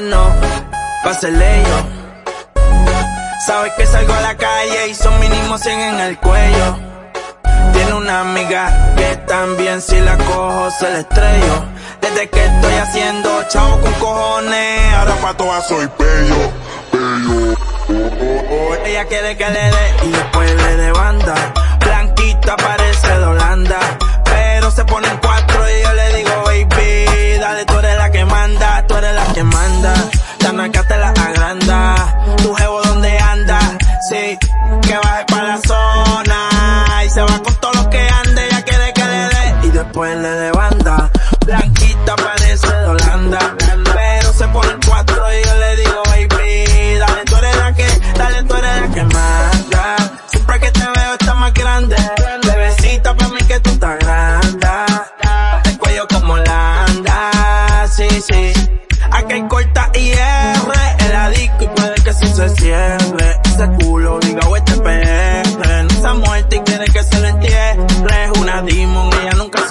no, pa' hacerle yo. Sabes que salgo a la calle y son mínimos 100 en el cuello. Tiene una amiga que también si la cojo se la estrello. Desde que estoy haciendo chavo con cojones, ahora pa' todas soy bello, bello. Oh, oh, oh. Ella quiere que le dé y después le dé banda. Blanquita parece que manda. La naca te la agranda, tu jevo donde anda, sí, que baje para la zona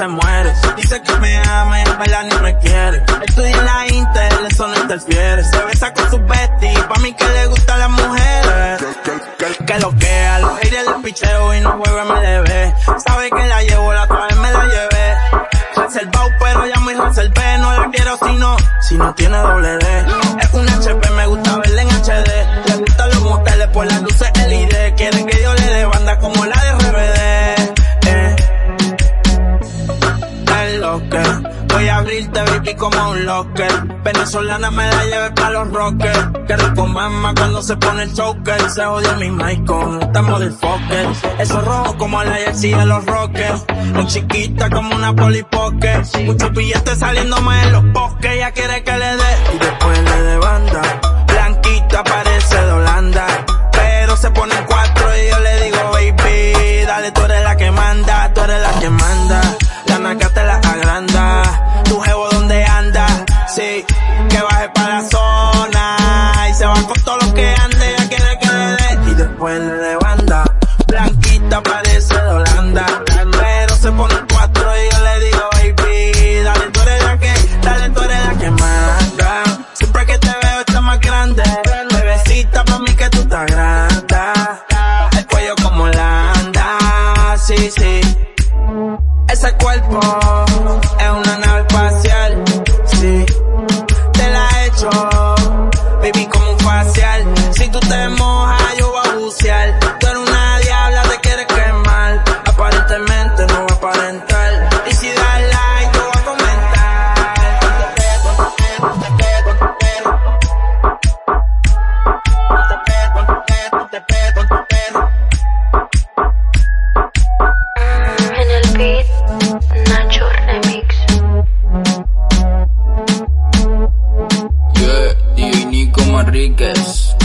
ella nunca se muere. Dice que me ama, en verdad ni me quiere. Estudia en la Intel, eso no interfiere. Se besa con sus besties, pa' mí que le gustan las mujeres. Que lo que a los haters le picheo y no juega MLB. Sabe que la llevo, la otra vez me la llevé. Reservado, pero ya muy reservé. No la quiero si no, si no tiene doble D. Es un HP, Voy a abrirte, baby, como un locker. Venezolana me la lleve pa' los rockers. Que rico mama cuando se pone el choker. Se odia mi mic con esta motherfucker. Eso rojo como la jersey de los rockers. Muy chiquita como una polipoque. Muchos billetes saliéndome en los bosques. Ella quiere que le dé y después cuerpo Rodriguez.